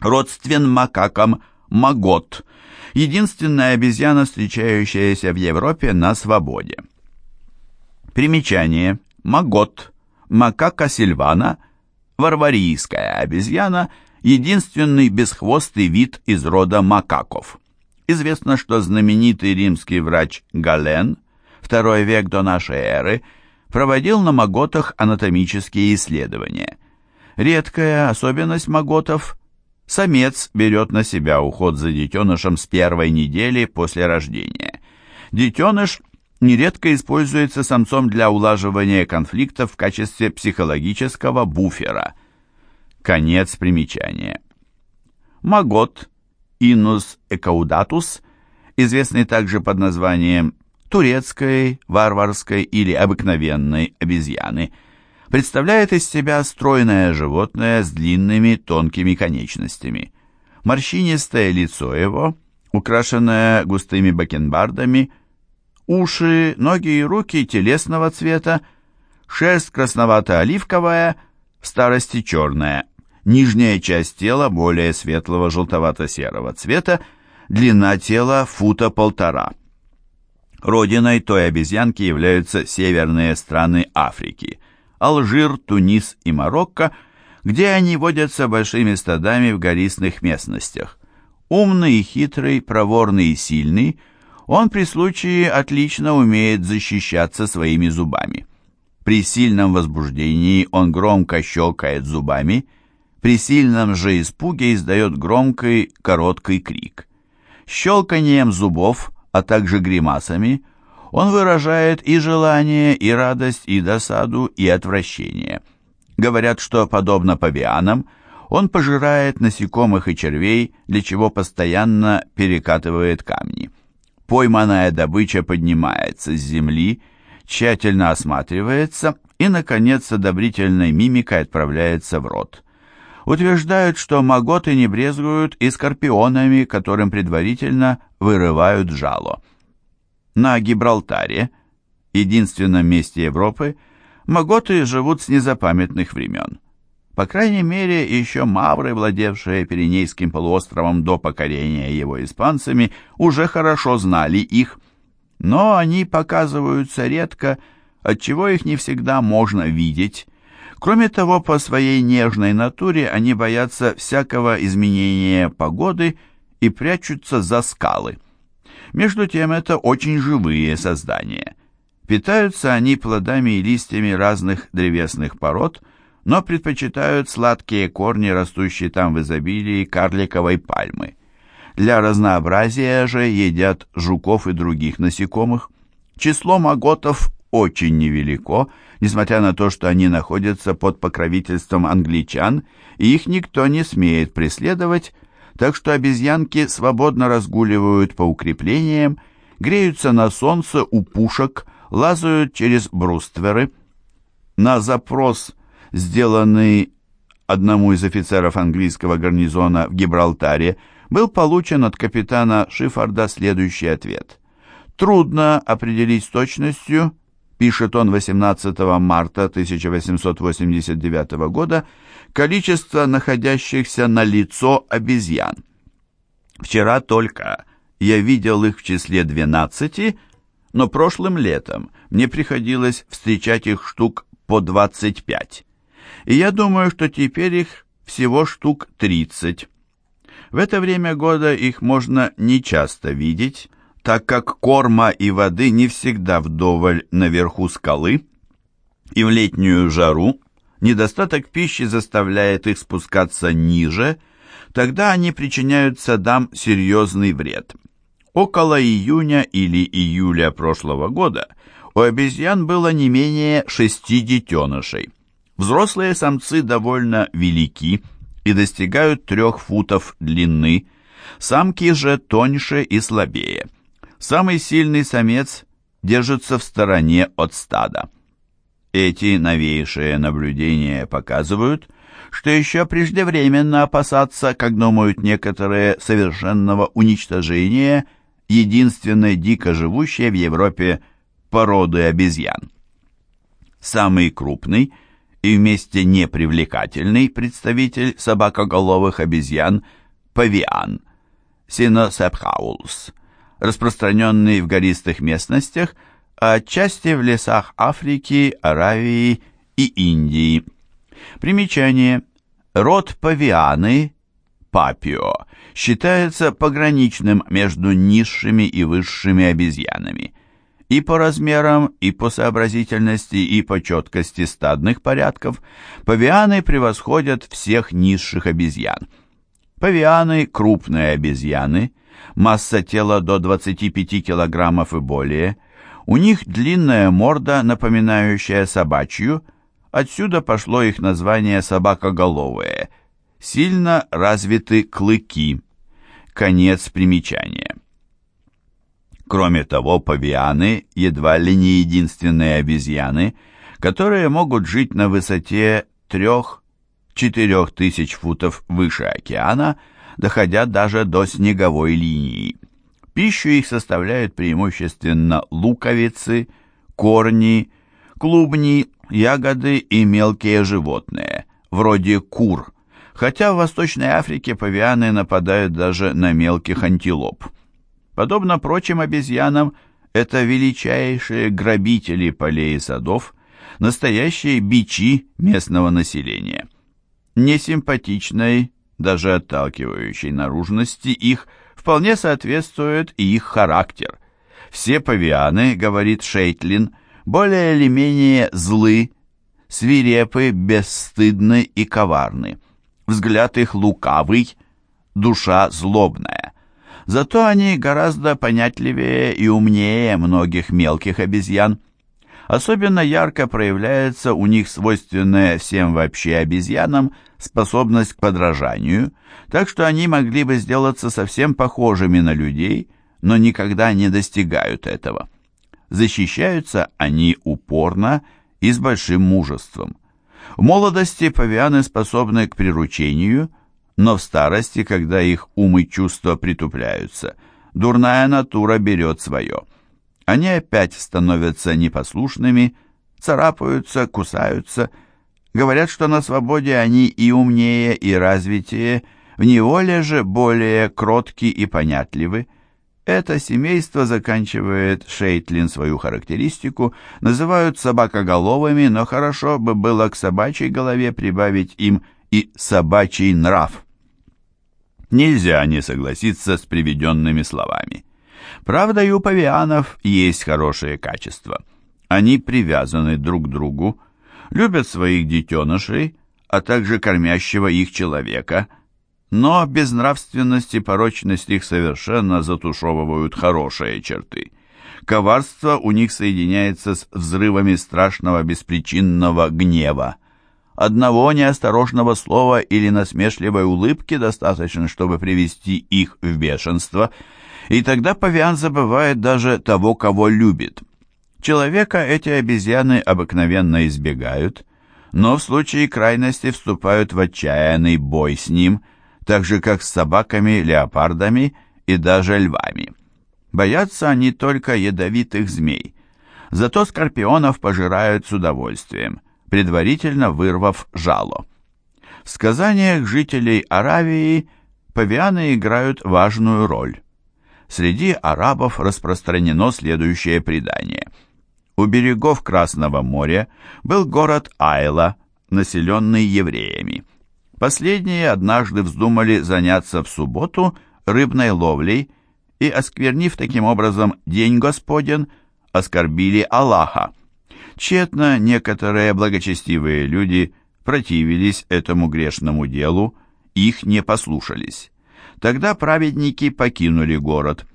Родствен макакам магот, единственная обезьяна, встречающаяся в Европе на свободе. Примечание. Магот, макака сильвана, варварийская обезьяна, единственный бесхвостый вид из рода макаков. Известно, что знаменитый римский врач Гален, второй век до нашей эры, проводил на маготах анатомические исследования. Редкая особенность маготов – самец берет на себя уход за детенышем с первой недели после рождения. Детеныш нередко используется самцом для улаживания конфликтов в качестве психологического буфера. Конец примечания. Магот, Инус экаудатус, известный также под названием турецкой, варварской или обыкновенной обезьяны, представляет из себя стройное животное с длинными тонкими конечностями. Морщинистое лицо его, украшенное густыми бакенбардами, уши, ноги и руки телесного цвета, шерсть красновато-оливковая, в старости черная, нижняя часть тела более светлого желтовато-серого цвета, длина тела фута полтора. Родиной той обезьянки являются северные страны Африки – Алжир, Тунис и Марокко, где они водятся большими стадами в гористых местностях. Умный и хитрый, проворный и сильный – он при случае отлично умеет защищаться своими зубами. При сильном возбуждении он громко щелкает зубами, при сильном же испуге издает громкий короткий крик. Щелканием зубов, а также гримасами, он выражает и желание, и радость, и досаду, и отвращение. Говорят, что, подобно павианам, он пожирает насекомых и червей, для чего постоянно перекатывает камни. Пойманная добыча поднимается с земли, тщательно осматривается и, наконец, с одобрительной мимикой отправляется в рот. Утверждают, что маготы не брезгуют и скорпионами, которым предварительно вырывают жало. На Гибралтаре, единственном месте Европы, маготы живут с незапамятных времен. По крайней мере, еще мавры, владевшие Пиренейским полуостровом до покорения его испанцами, уже хорошо знали их, но они показываются редко, отчего их не всегда можно видеть. Кроме того, по своей нежной натуре они боятся всякого изменения погоды и прячутся за скалы. Между тем, это очень живые создания. Питаются они плодами и листьями разных древесных пород – но предпочитают сладкие корни, растущие там в изобилии карликовой пальмы. Для разнообразия же едят жуков и других насекомых. Число маготов очень невелико, несмотря на то, что они находятся под покровительством англичан, и их никто не смеет преследовать, так что обезьянки свободно разгуливают по укреплениям, греются на солнце у пушек, лазают через брустверы. На запрос сделанный одному из офицеров английского гарнизона в Гибралтаре, был получен от капитана Шифарда следующий ответ. «Трудно определить с точностью», пишет он 18 марта 1889 года, количество находящихся на лицо обезьян. Вчера только я видел их в числе 12, но прошлым летом мне приходилось встречать их штук по 25 и я думаю, что теперь их всего штук 30. В это время года их можно нечасто видеть, так как корма и воды не всегда вдоволь наверху скалы, и в летнюю жару недостаток пищи заставляет их спускаться ниже, тогда они причиняют садам серьезный вред. Около июня или июля прошлого года у обезьян было не менее шести детенышей. Взрослые самцы довольно велики и достигают трех футов длины, самки же тоньше и слабее. Самый сильный самец держится в стороне от стада. Эти новейшие наблюдения показывают, что еще преждевременно опасаться, как думают некоторые, совершенного уничтожения единственной дико живущей в Европе породы обезьян. Самый крупный – и вместе непривлекательный представитель собакоголовых обезьян павиан Синосепхаулс, распространенный в гористых местностях, а отчасти в лесах Африки, Аравии и Индии. Примечание. Род павианы, папио, считается пограничным между низшими и высшими обезьянами. И по размерам, и по сообразительности, и по четкости стадных порядков павианы превосходят всех низших обезьян. Павианы – крупные обезьяны, масса тела до 25 килограммов и более. У них длинная морда, напоминающая собачью, отсюда пошло их название собакоголовые. Сильно развиты клыки. Конец примечания. Кроме того, павианы едва ли не единственные обезьяны, которые могут жить на высоте 3-4 тысяч футов выше океана, доходя даже до снеговой линии. Пищу их составляют преимущественно луковицы, корни, клубни, ягоды и мелкие животные, вроде кур, хотя в Восточной Африке павианы нападают даже на мелких антилоп. Подобно прочим обезьянам, это величайшие грабители полей и садов, настоящие бичи местного населения. Несимпатичной, даже отталкивающей наружности их вполне соответствует и их характер. Все павианы, говорит Шейтлин, более или менее злы, свирепы, бесстыдны и коварны. Взгляд их лукавый, душа злобная. Зато они гораздо понятливее и умнее многих мелких обезьян. Особенно ярко проявляется у них свойственная всем вообще обезьянам способность к подражанию, так что они могли бы сделаться совсем похожими на людей, но никогда не достигают этого. Защищаются они упорно и с большим мужеством. В молодости павианы способны к приручению – но в старости, когда их ум и чувства притупляются, дурная натура берет свое. Они опять становятся непослушными, царапаются, кусаются, говорят, что на свободе они и умнее, и развитее, в неволе же более кротки и понятливы. Это семейство заканчивает Шейтлин свою характеристику, называют собакоголовыми, но хорошо бы было к собачьей голове прибавить им и собачий нрав. Нельзя не согласиться с приведенными словами. Правда, и у павианов есть хорошие качества. Они привязаны друг к другу, любят своих детенышей, а также кормящего их человека, но безнравственность и порочность их совершенно затушевывают хорошие черты. Коварство у них соединяется с взрывами страшного беспричинного гнева. Одного неосторожного слова или насмешливой улыбки достаточно, чтобы привести их в бешенство, и тогда павиан забывает даже того, кого любит. Человека эти обезьяны обыкновенно избегают, но в случае крайности вступают в отчаянный бой с ним, так же, как с собаками, леопардами и даже львами. Боятся они только ядовитых змей, зато скорпионов пожирают с удовольствием – предварительно вырвав жало. В сказаниях жителей Аравии павианы играют важную роль. Среди арабов распространено следующее предание. У берегов Красного моря был город Айла, населенный евреями. Последние однажды вздумали заняться в субботу рыбной ловлей и, осквернив таким образом День Господен, оскорбили Аллаха. Тщетно некоторые благочестивые люди противились этому грешному делу, их не послушались. Тогда праведники покинули город.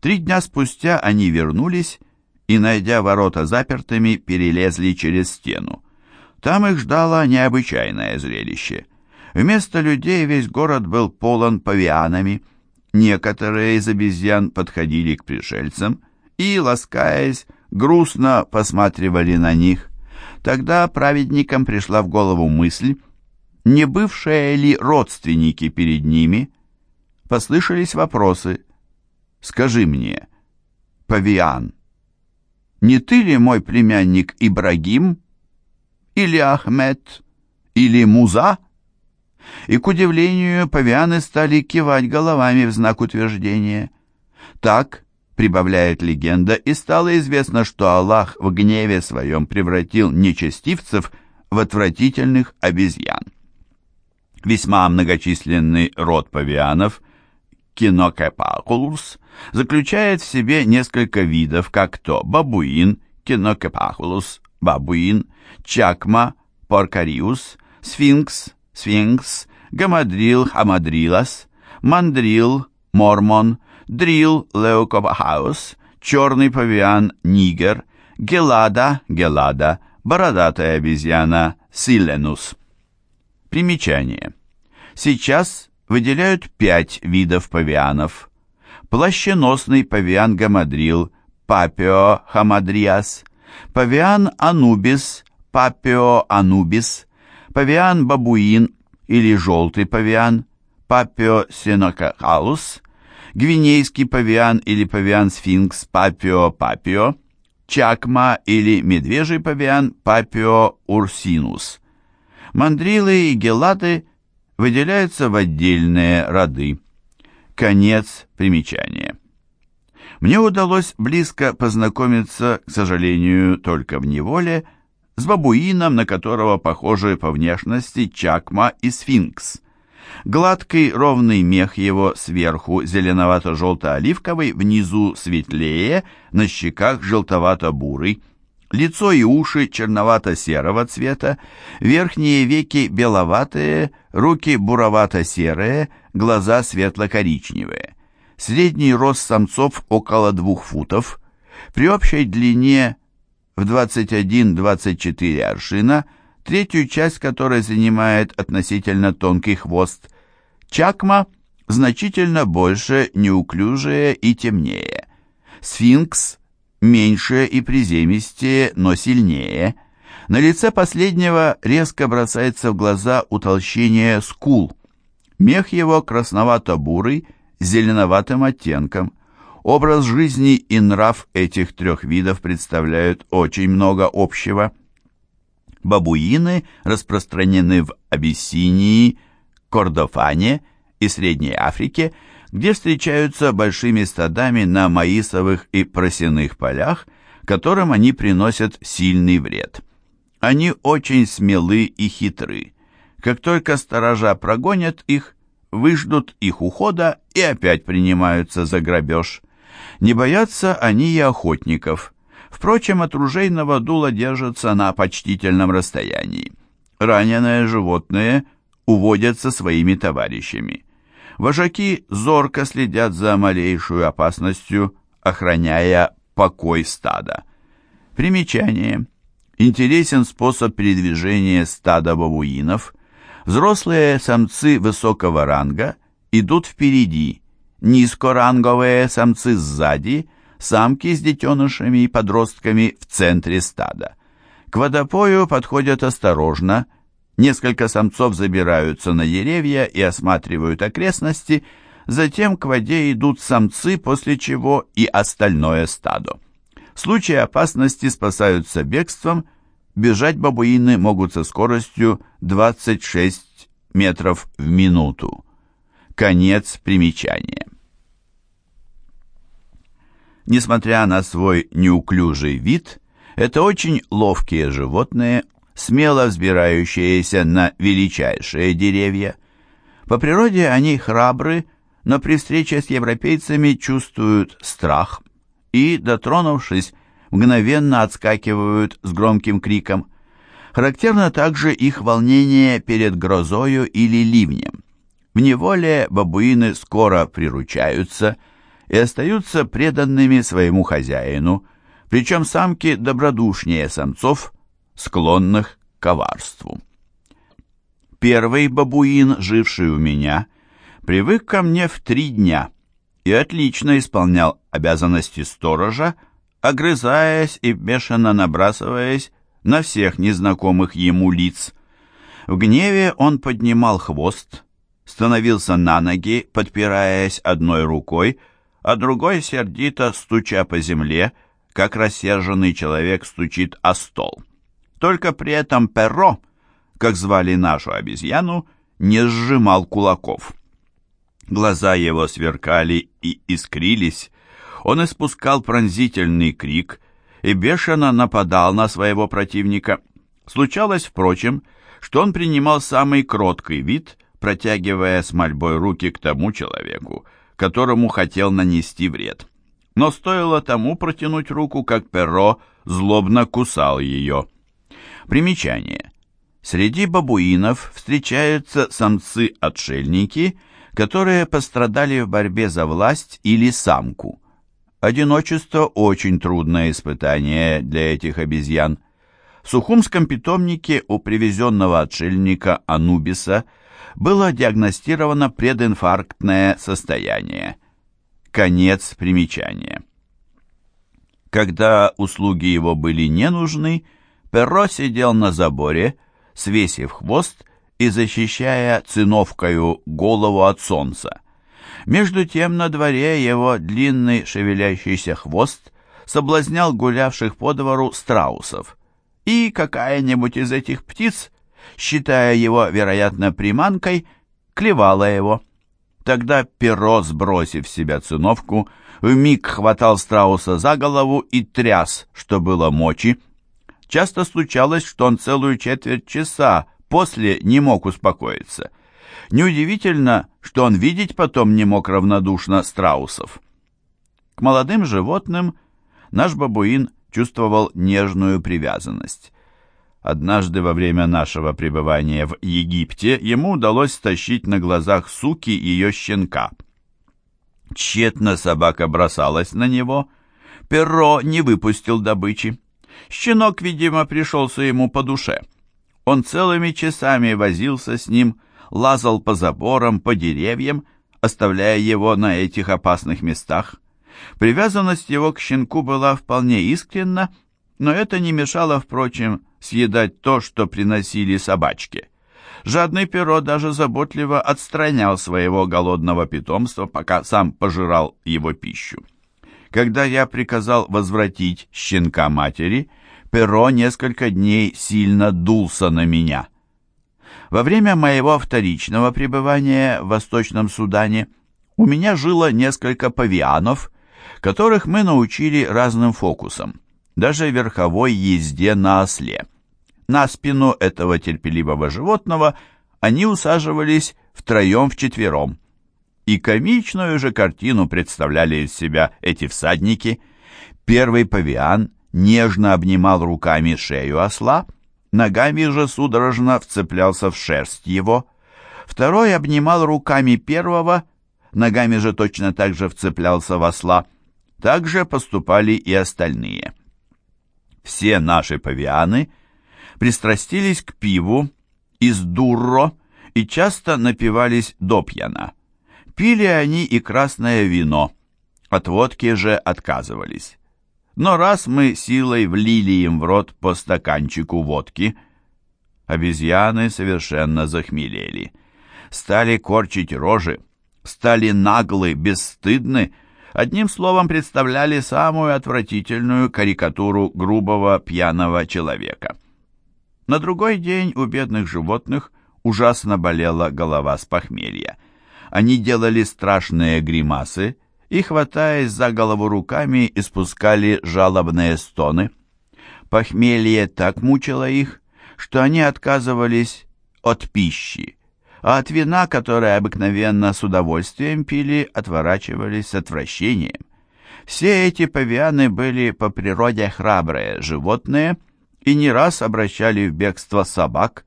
Три дня спустя они вернулись и, найдя ворота запертыми, перелезли через стену. Там их ждало необычайное зрелище. Вместо людей весь город был полон павианами. Некоторые из обезьян подходили к пришельцам и, ласкаясь, грустно посматривали на них. Тогда праведникам пришла в голову мысль, не бывшие ли родственники перед ними. Послышались вопросы. «Скажи мне, Павиан, не ты ли мой племянник Ибрагим?» или Ахмед, или Муза? И, к удивлению, павианы стали кивать головами в знак утверждения. Так, прибавляет легенда, и стало известно, что Аллах в гневе своем превратил нечестивцев в отвратительных обезьян. Весьма многочисленный род павианов, кинокепакулус, заключает в себе несколько видов, как то бабуин, кинокепакулус, бабуин, чакма, поркариус, сфинкс, сфинкс, гамадрил, хамадрилас, мандрил, мормон, дрил, леукобахаус, черный павиан, нигер, гелада, гелада, бородатая обезьяна, силенус. Примечание. Сейчас выделяют пять видов павианов. Плащеносный павиан гамадрил, папио хамадриас, павиан анубис, папио анубис, павиан бабуин или желтый павиан, папио синокахалус, гвинейский павиан или павиан-сфинкс папио папио, чакма или медвежий павиан папио урсинус. Мандрилы и гелаты выделяются в отдельные роды. Конец примечания. Мне удалось близко познакомиться, к сожалению, только в неволе, с бабуином, на которого похожи по внешности чакма и сфинкс. Гладкий ровный мех его сверху зеленовато-желто-оливковый, внизу светлее, на щеках желтовато-бурый. Лицо и уши черновато-серого цвета, верхние веки беловатые, руки буровато-серые, глаза светло-коричневые. Средний рост самцов около двух футов. При общей длине в 21-24 аршина, третью часть которой занимает относительно тонкий хвост. Чакма значительно больше, неуклюжее и темнее. Сфинкс меньше и приземистее, но сильнее. На лице последнего резко бросается в глаза утолщение скул. Мех его красновато-бурый, с зеленоватым оттенком – Образ жизни и нрав этих трех видов представляют очень много общего. Бабуины распространены в Абиссинии, Кордофане и Средней Африке, где встречаются большими стадами на маисовых и просяных полях, которым они приносят сильный вред. Они очень смелы и хитры. Как только сторожа прогонят их, выждут их ухода и опять принимаются за грабеж. Не боятся они и охотников. Впрочем, от ружейного дула держатся на почтительном расстоянии. Раненые животные уводятся своими товарищами. Вожаки зорко следят за малейшую опасностью, охраняя покой стада. Примечание. Интересен способ передвижения стада бабуинов. Взрослые самцы высокого ранга идут впереди, низкоранговые самцы сзади, самки с детенышами и подростками в центре стада. К водопою подходят осторожно, несколько самцов забираются на деревья и осматривают окрестности, затем к воде идут самцы, после чего и остальное стадо. В случае опасности спасаются бегством, бежать бабуины могут со скоростью 26 метров в минуту. Конец примечания. Несмотря на свой неуклюжий вид, это очень ловкие животные, смело взбирающиеся на величайшие деревья. По природе они храбры, но при встрече с европейцами чувствуют страх и, дотронувшись, мгновенно отскакивают с громким криком. Характерно также их волнение перед грозою или ливнем. В неволе бабуины скоро приручаются – и остаются преданными своему хозяину, причем самки добродушнее самцов, склонных к коварству. Первый бабуин, живший у меня, привык ко мне в три дня и отлично исполнял обязанности сторожа, огрызаясь и бешено набрасываясь на всех незнакомых ему лиц. В гневе он поднимал хвост, становился на ноги, подпираясь одной рукой, а другой сердито, стуча по земле, как рассерженный человек стучит о стол. Только при этом Перро, как звали нашу обезьяну, не сжимал кулаков. Глаза его сверкали и искрились. Он испускал пронзительный крик и бешено нападал на своего противника. Случалось, впрочем, что он принимал самый кроткий вид, протягивая с мольбой руки к тому человеку, которому хотел нанести вред. Но стоило тому протянуть руку, как перо злобно кусал ее. Примечание. Среди бабуинов встречаются самцы-отшельники, которые пострадали в борьбе за власть или самку. Одиночество – очень трудное испытание для этих обезьян. В Сухумском питомнике у привезенного отшельника Анубиса было диагностировано прединфарктное состояние. Конец примечания. Когда услуги его были не нужны, Перро сидел на заборе, свесив хвост и защищая циновкою голову от солнца. Между тем на дворе его длинный шевелящийся хвост соблазнял гулявших по двору страусов, и какая-нибудь из этих птиц, считая его, вероятно, приманкой, клевала его. Тогда перо, сбросив с себя циновку, вмиг хватал страуса за голову и тряс, что было мочи. Часто случалось, что он целую четверть часа после не мог успокоиться. Неудивительно, что он видеть потом не мог равнодушно страусов. К молодым животным наш бабуин чувствовал нежную привязанность. Однажды во время нашего пребывания в Египте ему удалось стащить на глазах суки ее щенка. Тщетно собака бросалась на него, перо не выпустил добычи. Щенок, видимо, пришелся ему по душе. Он целыми часами возился с ним, лазал по заборам, по деревьям, оставляя его на этих опасных местах. Привязанность его к щенку была вполне искренна, но это не мешало, впрочем, съедать то, что приносили собачки. Жадный перо даже заботливо отстранял своего голодного питомства, пока сам пожирал его пищу. Когда я приказал возвратить щенка матери, перо несколько дней сильно дулся на меня. Во время моего вторичного пребывания в Восточном Судане у меня жило несколько павианов, которых мы научили разным фокусам, даже верховой езде на осле. На спину этого терпеливого животного они усаживались втроем-вчетвером. И комичную же картину представляли из себя эти всадники. Первый павиан нежно обнимал руками шею осла, ногами же судорожно вцеплялся в шерсть его. Второй обнимал руками первого, ногами же точно так же вцеплялся в осла. Так же поступали и остальные. Все наши павианы пристрастились к пиву из дурро и часто напивались до пьяна. Пили они и красное вино, от водки же отказывались. Но раз мы силой влили им в рот по стаканчику водки, обезьяны совершенно захмелели, стали корчить рожи, стали наглы, бесстыдны, одним словом представляли самую отвратительную карикатуру грубого пьяного человека. На другой день у бедных животных ужасно болела голова с похмелья. Они делали страшные гримасы и, хватаясь за голову руками, испускали жалобные стоны. Похмелье так мучило их, что они отказывались от пищи, а от вина, которое обыкновенно с удовольствием пили, отворачивались с отвращением. Все эти павианы были по природе храбрые животные и не раз обращали в бегство собак.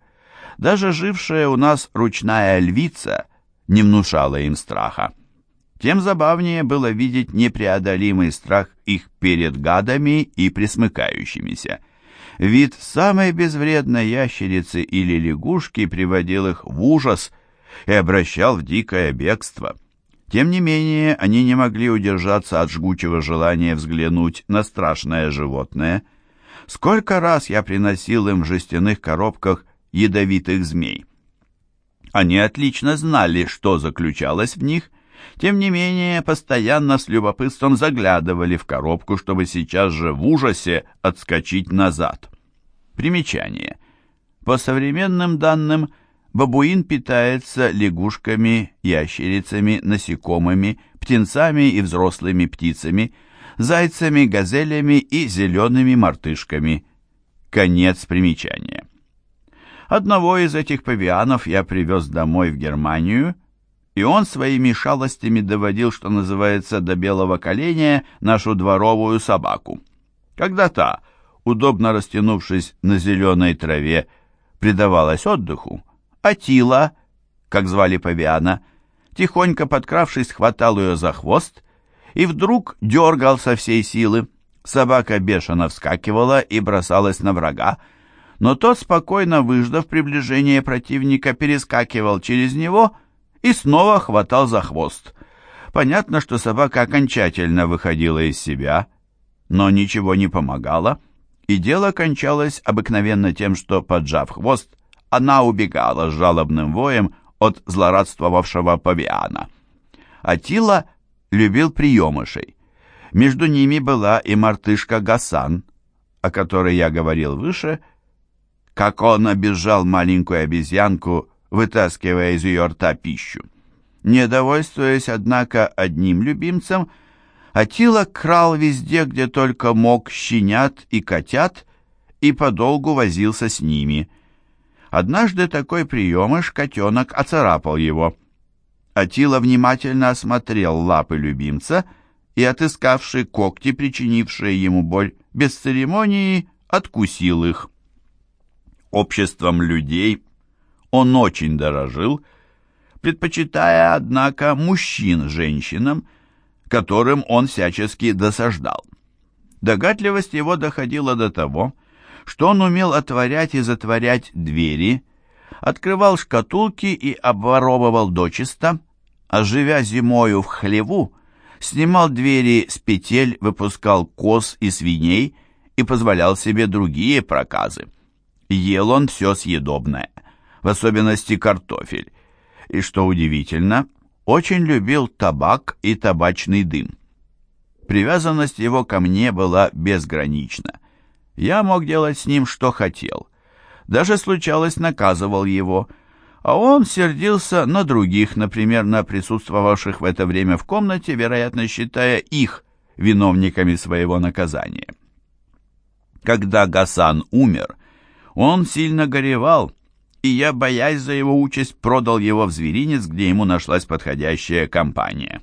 Даже жившая у нас ручная львица не внушала им страха. Тем забавнее было видеть непреодолимый страх их перед гадами и присмыкающимися. Вид самой безвредной ящерицы или лягушки приводил их в ужас и обращал в дикое бегство. Тем не менее, они не могли удержаться от жгучего желания взглянуть на страшное животное. Сколько раз я приносил им в жестяных коробках ядовитых змей. Они отлично знали, что заключалось в них, тем не менее, постоянно с любопытством заглядывали в коробку, чтобы сейчас же в ужасе отскочить назад. Примечание. По современным данным, бабуин питается лягушками, ящерицами, насекомыми, птенцами и взрослыми птицами, зайцами, газелями и зелеными мартышками. Конец примечания. Одного из этих павианов я привез домой в Германию, и он своими шалостями доводил, что называется, до белого коленя нашу дворовую собаку. Когда та, удобно растянувшись на зеленой траве, предавалась отдыху, Атила, как звали павиана, тихонько подкравшись, хватал ее за хвост и вдруг дергал со всей силы. Собака бешено вскакивала и бросалась на врага, но тот, спокойно выждав приближение противника, перескакивал через него и снова хватал за хвост. Понятно, что собака окончательно выходила из себя, но ничего не помогало, и дело кончалось обыкновенно тем, что, поджав хвост, она убегала с жалобным воем от злорадствовавшего павиана. Атила любил приемышей. Между ними была и мартышка Гасан, о которой я говорил выше, как он обижал маленькую обезьянку, вытаскивая из ее рта пищу. Не довольствуясь, однако, одним любимцем, Атила крал везде, где только мог, щенят и котят, и подолгу возился с ними. Однажды такой приемыш котенок оцарапал его. Атила внимательно осмотрел лапы любимца и, отыскавший когти, причинившие ему боль, без церемонии откусил их. Обществом людей он очень дорожил, предпочитая, однако, мужчин женщинам, которым он всячески досаждал. Догадливость его доходила до того, что он умел отворять и затворять двери, открывал шкатулки и обворовывал дочисто, а живя зимою в хлеву, снимал двери с петель, выпускал коз и свиней и позволял себе другие проказы. Ел он все съедобное, в особенности картофель, и, что удивительно, очень любил табак и табачный дым. Привязанность его ко мне была безгранична. Я мог делать с ним, что хотел. Даже случалось, наказывал его, а он сердился на других, например, на присутствовавших в это время в комнате, вероятно, считая их виновниками своего наказания. Когда Гасан умер, он сильно горевал, и я, боясь за его участь, продал его в зверинец, где ему нашлась подходящая компания.